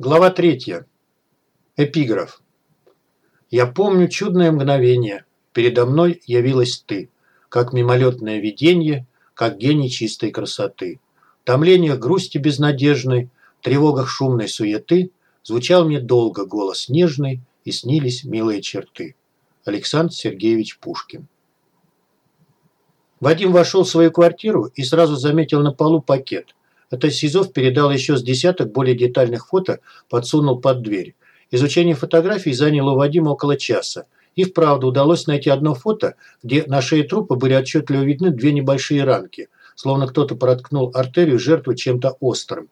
Глава третья. Эпиграф. «Я помню чудное мгновение. Передо мной явилась ты, как мимолетное видение, как гений чистой красоты. В томлениях грусти безнадежной, в тревогах шумной суеты звучал мне долго голос нежный и снились милые черты». Александр Сергеевич Пушкин. Вадим вошел в свою квартиру и сразу заметил на полу пакет. Это Сизов передал еще с десяток более детальных фото, подсунул под дверь. Изучение фотографий заняло Вадима около часа. И вправду удалось найти одно фото, где на шее трупа были отчетливо видны две небольшие ранки, словно кто-то проткнул артерию жертвы чем-то острым.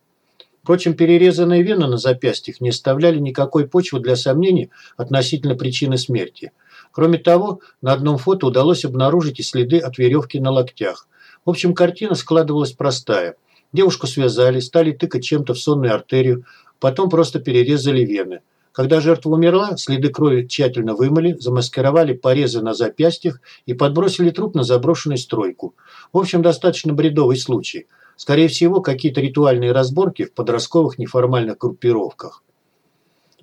Впрочем, перерезанные вены на запястьях не оставляли никакой почвы для сомнений относительно причины смерти. Кроме того, на одном фото удалось обнаружить и следы от веревки на локтях. В общем, картина складывалась простая – Девушку связали, стали тыкать чем-то в сонную артерию, потом просто перерезали вены. Когда жертва умерла, следы крови тщательно вымыли, замаскировали порезы на запястьях и подбросили труп на заброшенную стройку. В общем, достаточно бредовый случай. Скорее всего, какие-то ритуальные разборки в подростковых неформальных группировках.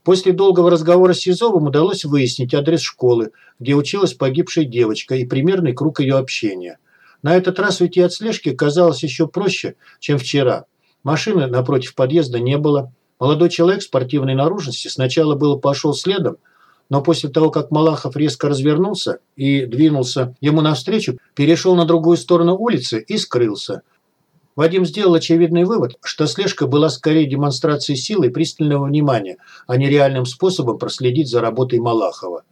После долгого разговора с Сизовым удалось выяснить адрес школы, где училась погибшая девочка и примерный круг ее общения. На этот раз уйти от слежки казалось еще проще, чем вчера. Машины напротив подъезда не было. Молодой человек спортивной наружности сначала было пошел следом, но после того, как Малахов резко развернулся и двинулся ему навстречу, перешел на другую сторону улицы и скрылся. Вадим сделал очевидный вывод, что слежка была скорее демонстрацией силы и пристального внимания, а не реальным способом проследить за работой Малахова.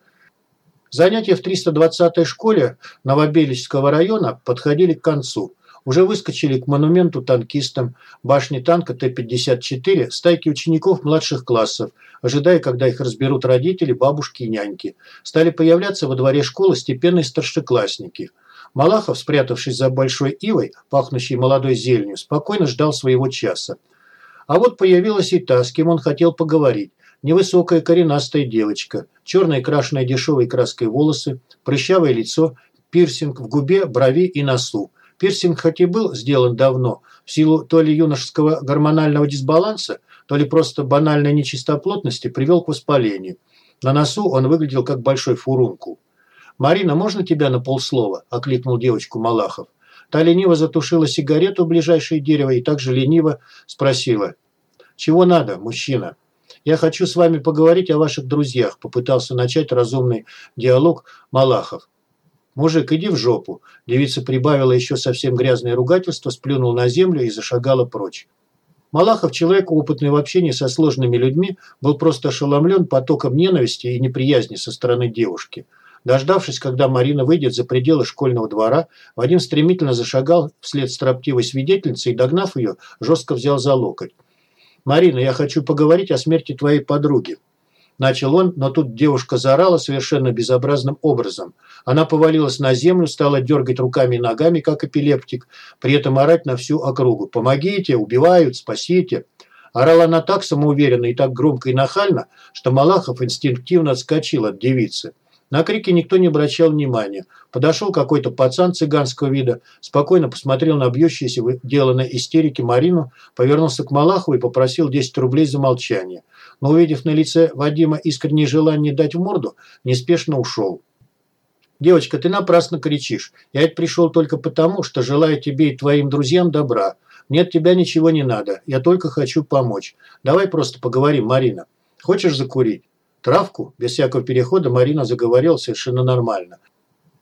Занятия в 320-й школе Новобелищского района подходили к концу. Уже выскочили к монументу танкистам, башне танка Т-54, стайки учеников младших классов, ожидая, когда их разберут родители, бабушки и няньки. Стали появляться во дворе школы степенные старшеклассники. Малахов, спрятавшись за большой ивой, пахнущей молодой зеленью, спокойно ждал своего часа. А вот появилась и та, с кем он хотел поговорить. Невысокая коренастая девочка, черные крашеные дешевой краской волосы, прыщавое лицо, пирсинг в губе, брови и носу. Пирсинг хоть и был сделан давно, в силу то ли юношеского гормонального дисбаланса, то ли просто банальной нечистоплотности привел к воспалению. На носу он выглядел как большой фурункул. «Марина, можно тебя на полслова?» – окликнул девочку Малахов. Та лениво затушила сигарету в ближайшее дерево и также лениво спросила. «Чего надо, мужчина?» Я хочу с вами поговорить о ваших друзьях», – попытался начать разумный диалог Малахов. «Мужик, иди в жопу!» Девица прибавила еще совсем грязное ругательство, сплюнул на землю и зашагала прочь. Малахов, человек опытный в общении со сложными людьми, был просто ошеломлен потоком ненависти и неприязни со стороны девушки. Дождавшись, когда Марина выйдет за пределы школьного двора, Вадим стремительно зашагал вслед строптивой свидетельницы и, догнав ее, жестко взял за локоть. «Марина, я хочу поговорить о смерти твоей подруги». Начал он, но тут девушка заорала совершенно безобразным образом. Она повалилась на землю, стала дергать руками и ногами, как эпилептик, при этом орать на всю округу. «Помогите! Убивают! Спасите!» Орала она так самоуверенно и так громко и нахально, что Малахов инстинктивно отскочил от девицы. На крики никто не обращал внимания. Подошел какой-то пацан цыганского вида, спокойно посмотрел на бьющуюся в деланной истерике Марину, повернулся к Малахову и попросил 10 рублей за молчание. Но увидев на лице Вадима искреннее желание дать в морду, неспешно ушел. «Девочка, ты напрасно кричишь. Я ведь пришел только потому, что желаю тебе и твоим друзьям добра. Мне от тебя ничего не надо. Я только хочу помочь. Давай просто поговорим, Марина. Хочешь закурить?» Травку, без всякого перехода, Марина заговорила совершенно нормально.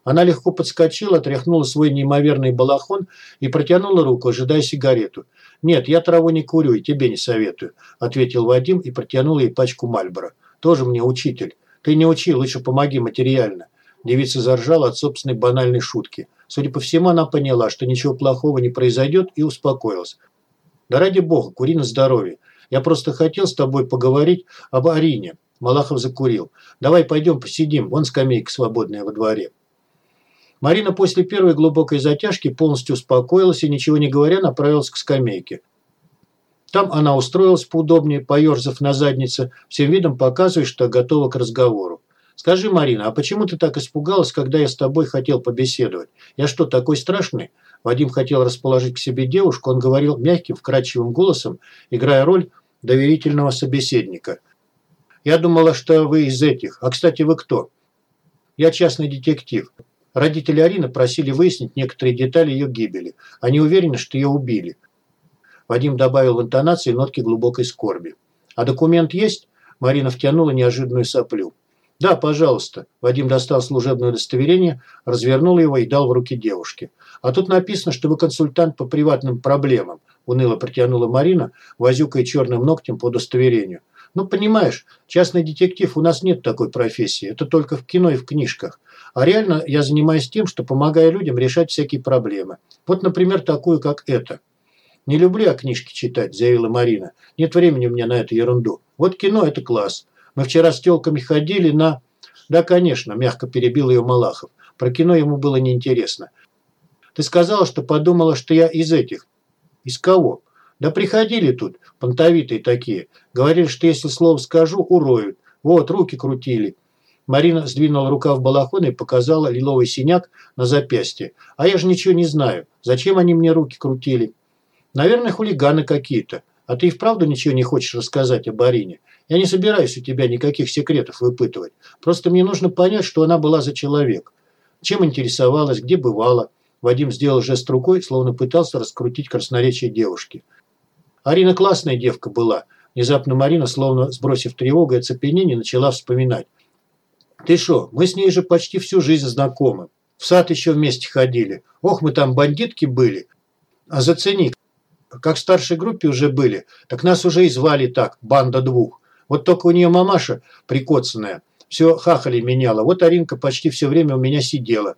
Она легко подскочила, тряхнула свой неимоверный балахон и протянула руку, ожидая сигарету. «Нет, я траву не курю и тебе не советую», – ответил Вадим и протянул ей пачку Мальбора. «Тоже мне учитель. Ты не учи, лучше помоги материально». Девица заржала от собственной банальной шутки. Судя по всему, она поняла, что ничего плохого не произойдет и успокоилась. «Да ради бога, кури на здоровье. Я просто хотел с тобой поговорить об Арине. Малахов закурил. «Давай пойдем посидим, вон скамейка свободная во дворе». Марина после первой глубокой затяжки полностью успокоилась и, ничего не говоря, направилась к скамейке. Там она устроилась поудобнее, поерзав на заднице, всем видом показывая, что готова к разговору. «Скажи, Марина, а почему ты так испугалась, когда я с тобой хотел побеседовать? Я что, такой страшный?» Вадим хотел расположить к себе девушку, он говорил мягким, вкрадчивым голосом, играя роль доверительного собеседника. «Я думала, что вы из этих. А, кстати, вы кто?» «Я частный детектив. Родители Арины просили выяснить некоторые детали ее гибели. Они уверены, что ее убили». Вадим добавил в интонации нотки глубокой скорби. «А документ есть?» Марина втянула неожиданную соплю. «Да, пожалуйста». Вадим достал служебное удостоверение, развернул его и дал в руки девушке. «А тут написано, что вы консультант по приватным проблемам», уныло протянула Марина, возюкая черным ногтем по удостоверению. «Ну, понимаешь, частный детектив у нас нет такой профессии. Это только в кино и в книжках. А реально я занимаюсь тем, что помогаю людям решать всякие проблемы. Вот, например, такую, как эта». «Не люблю я книжки читать», – заявила Марина. «Нет времени у меня на эту ерунду. Вот кино – это класс. Мы вчера с телками ходили на...» «Да, конечно», – мягко перебил ее Малахов. Про кино ему было неинтересно. «Ты сказала, что подумала, что я из этих». «Из кого?» «Да приходили тут, понтовитые такие. Говорили, что если слово скажу, уроют. Вот, руки крутили». Марина сдвинула рукав балахона и показала лиловый синяк на запястье. «А я же ничего не знаю. Зачем они мне руки крутили?» «Наверное, хулиганы какие-то. А ты и вправду ничего не хочешь рассказать о Барине? Я не собираюсь у тебя никаких секретов выпытывать. Просто мне нужно понять, что она была за человек. Чем интересовалась, где бывала. Вадим сделал жест рукой, словно пытался раскрутить красноречие девушки. Арина классная девка была. Внезапно Марина, словно сбросив тревогу и оцепенение, начала вспоминать. «Ты шо, мы с ней же почти всю жизнь знакомы. В сад еще вместе ходили. Ох, мы там бандитки были. А зацени, как в старшей группе уже были, так нас уже и звали так, банда двух. Вот только у нее мамаша прикоцанная, все хахали меняла. Вот Аринка почти все время у меня сидела.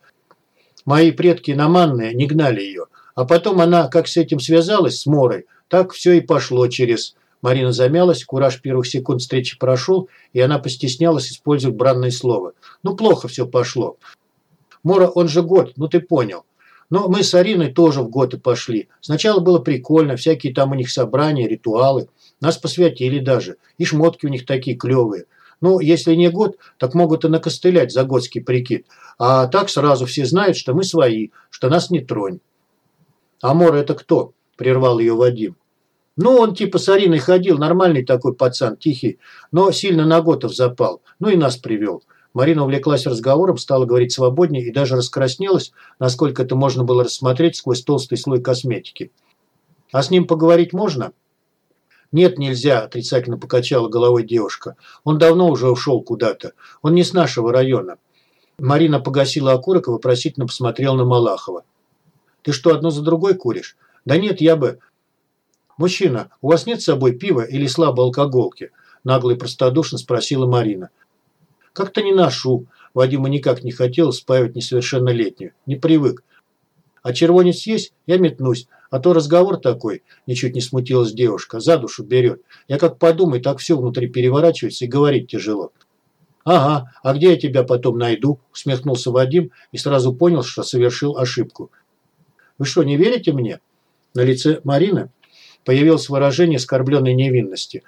Мои предки наманные не гнали ее. А потом она, как с этим связалась, с Морой, так все и пошло через... Марина замялась, кураж первых секунд встречи прошел, и она постеснялась использовать бранное слово. Ну, плохо все пошло. Мора, он же год, ну ты понял. Но мы с Ариной тоже в готы пошли. Сначала было прикольно, всякие там у них собрания, ритуалы. Нас посвятили даже. И шмотки у них такие клевые. Ну, если не год, так могут и накостылять за годский прикид. А так сразу все знают, что мы свои, что нас не тронь. «Амор, это кто?» – прервал ее Вадим. «Ну, он типа с Ариной ходил, нормальный такой пацан, тихий, но сильно на готов запал. Ну и нас привел. Марина увлеклась разговором, стала говорить свободнее и даже раскраснелась, насколько это можно было рассмотреть сквозь толстый слой косметики. «А с ним поговорить можно?» «Нет, нельзя», – отрицательно покачала головой девушка. «Он давно уже ушел куда-то. Он не с нашего района». Марина погасила окурок и вопросительно посмотрела на Малахова. «Ты что, одно за другой куришь?» «Да нет, я бы...» «Мужчина, у вас нет с собой пива или слабой алкоголки?» Нагло и простодушно спросила Марина. Как-то не ношу. Вадима никак не хотел спаивать несовершеннолетнюю. Не привык. А червонец есть, я метнусь. А то разговор такой, ничуть не смутилась девушка, за душу берет. Я как подумаю, так все внутри переворачивается и говорить тяжело. «Ага, а где я тебя потом найду?» – усмехнулся Вадим и сразу понял, что совершил ошибку. «Вы что, не верите мне?» На лице Марины появилось выражение оскорбленной невинности.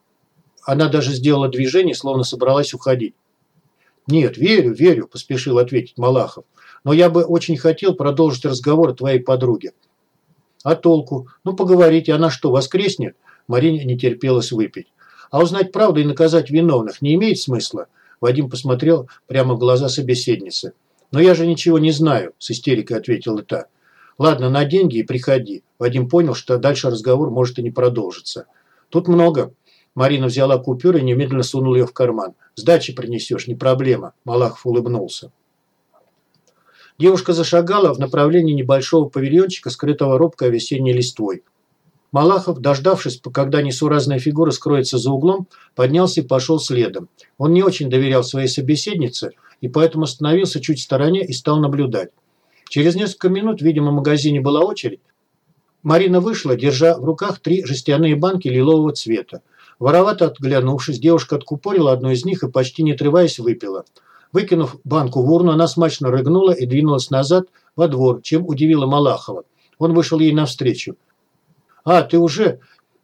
Она даже сделала движение, словно собралась уходить. «Нет, верю, верю», – поспешил ответить Малахов. «Но я бы очень хотел продолжить разговор о твоей подруге». «А толку? Ну, поговорите, она что, воскреснет?» Марине не терпелось выпить. «А узнать правду и наказать виновных не имеет смысла?» Вадим посмотрел прямо в глаза собеседницы. «Но я же ничего не знаю», – с истерикой ответила та. «Ладно, на деньги и приходи». Вадим понял, что дальше разговор может и не продолжиться. «Тут много. Марина взяла купюру и немедленно сунула ее в карман. «Сдачи принесешь, не проблема», – Малахов улыбнулся. Девушка зашагала в направлении небольшого павильончика, скрытого робкой весенней листвой. Малахов, дождавшись, когда несуразная фигура скроется за углом, поднялся и пошел следом. Он не очень доверял своей собеседнице и поэтому остановился чуть в стороне и стал наблюдать. Через несколько минут, видимо, в магазине была очередь, Марина вышла, держа в руках три жестяные банки лилового цвета. Воровато отглянувшись, девушка откупорила одну из них и, почти не отрываясь, выпила. Выкинув банку в урну, она смачно рыгнула и двинулась назад во двор, чем удивила Малахова. Он вышел ей навстречу. «А, ты уже?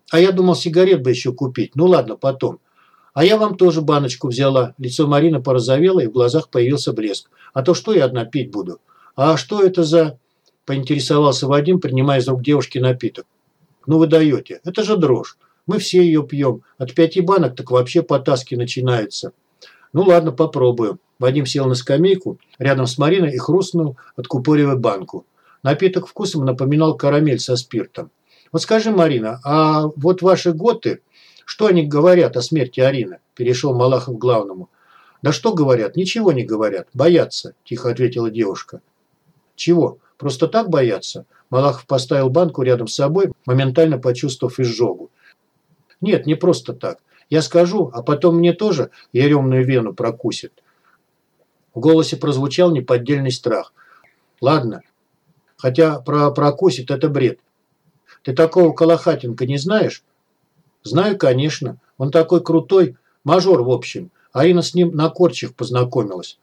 А я думал, сигарет бы еще купить. Ну ладно, потом. А я вам тоже баночку взяла». Лицо Марины порозовело, и в глазах появился блеск. «А то что я одна пить буду?» «А что это за...» – поинтересовался Вадим, принимая из рук девушки напиток. «Ну вы даете. Это же дрожь. Мы все ее пьем. От пяти банок так вообще потаски начинаются. Ну ладно, попробую. Вадим сел на скамейку рядом с Мариной и хрустнул, откупоривая банку. Напиток вкусом напоминал карамель со спиртом. Вот скажи, Марина, а вот ваши готы, что они говорят о смерти Арины? Перешел Малахов к главному. Да что говорят? Ничего не говорят. Боятся, тихо ответила девушка. Чего? Просто так боятся? Малахов поставил банку рядом с собой, моментально почувствовав изжогу. Нет, не просто так. Я скажу, а потом мне тоже яремную вену прокусит. В голосе прозвучал неподдельный страх. Ладно, хотя про прокусит это бред. Ты такого Колохатенко не знаешь? Знаю, конечно. Он такой крутой, мажор в общем. Арина с ним на корчах познакомилась.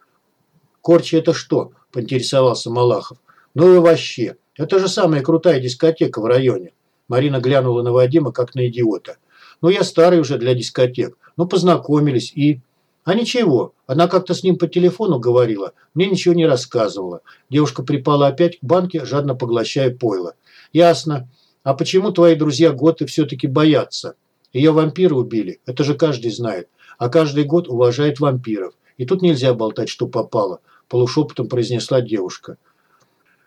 Корчи это что? Поинтересовался Малахов. Ну и вообще, это же самая крутая дискотека в районе. Марина глянула на Вадима, как на идиота. Ну, я старый уже для дискотек. Ну, познакомились и... А ничего, она как-то с ним по телефону говорила, мне ничего не рассказывала. Девушка припала опять к банке, жадно поглощая пойло. Ясно. А почему твои друзья-готы все-таки боятся? Ее вампиры убили, это же каждый знает. А каждый год уважает вампиров. И тут нельзя болтать, что попало, полушепотом произнесла девушка.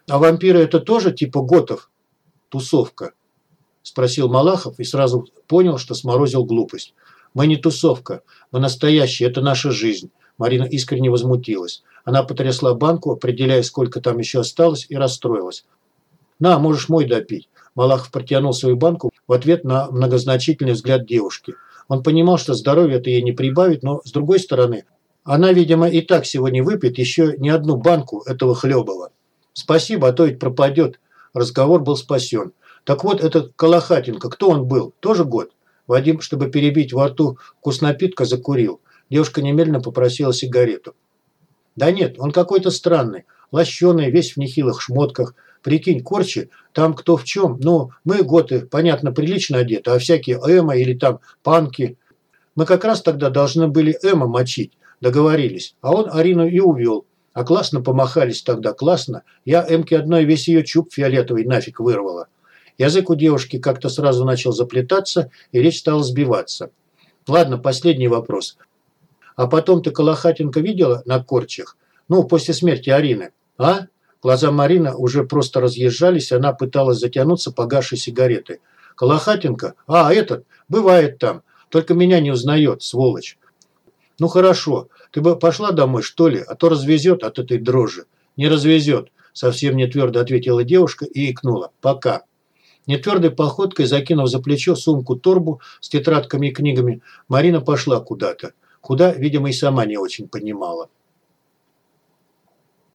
А вампиры это тоже типа готов? Тусовка. Спросил Малахов и сразу понял, что сморозил глупость. Мы не тусовка, мы настоящие, это наша жизнь. Марина искренне возмутилась. Она потрясла банку, определяя, сколько там еще осталось, и расстроилась. «На, можешь мой допить». Малахов протянул свою банку в ответ на многозначительный взгляд девушки. Он понимал, что здоровье это ей не прибавит, но, с другой стороны, она, видимо, и так сегодня выпьет еще не одну банку этого хлебова. «Спасибо, а то ведь пропадет». Разговор был спасен. Так вот, этот Колохатенко, кто он был? Тоже год? Вадим, чтобы перебить во рту вкус напитка, закурил. Девушка немедленно попросила сигарету. Да нет, он какой-то странный. Лощеный, весь в нехилых шмотках. Прикинь, корчи, там кто в чем. Ну, мы готы, понятно, прилично одеты, а всякие эмо или там панки. Мы как раз тогда должны были эмо мочить. Договорились. А он Арину и увел. А классно помахались тогда, классно. Я Эмке одной весь ее чуб фиолетовый нафиг вырвала. Язык у девушки как-то сразу начал заплетаться, и речь стала сбиваться. Ладно, последний вопрос. А потом ты Колохатенко видела на корчах? Ну, после смерти Арины. А? Глаза Марины уже просто разъезжались, она пыталась затянуться погашей сигареты. Колохатенко? А, этот? Бывает там. Только меня не узнает, сволочь. Ну хорошо, ты бы пошла домой, что ли, а то развезет от этой дрожи. Не развезет, совсем не твердо ответила девушка и икнула. Пока. Нетвердой походкой, закинув за плечо сумку-торбу с тетрадками и книгами, Марина пошла куда-то. Куда, видимо, и сама не очень понимала.